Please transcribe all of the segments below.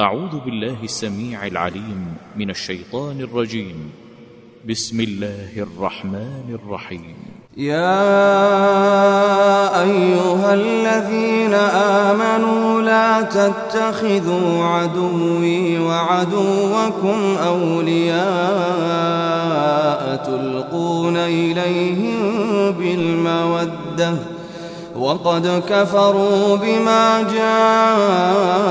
أعوذ بالله السميع العليم من الشيطان الرجيم. بسم الله الرحمن الرحيم. يا أيها الذين آمنوا لا تتخذوا عدوي وعدوكم أولياء تلقون إليهم بالمودة وقد كفروا بما جاءكم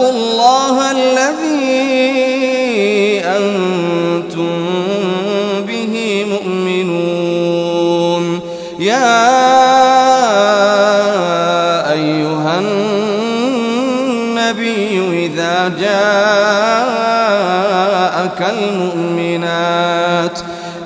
واتقوا الله الذي أنتم به مؤمنون. يا أيها النبي إذا جاءك المؤمنات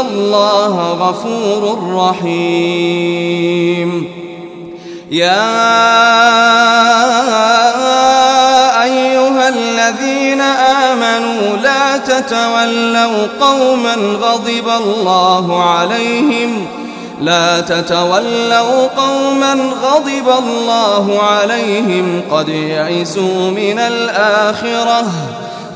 الله غفور رحيم. يا أيها الذين آمنوا لا تتولوا قوما غضب الله عليهم. لا تتولوا قوما غضب الله عليهم قد يئسوا من الآخرة.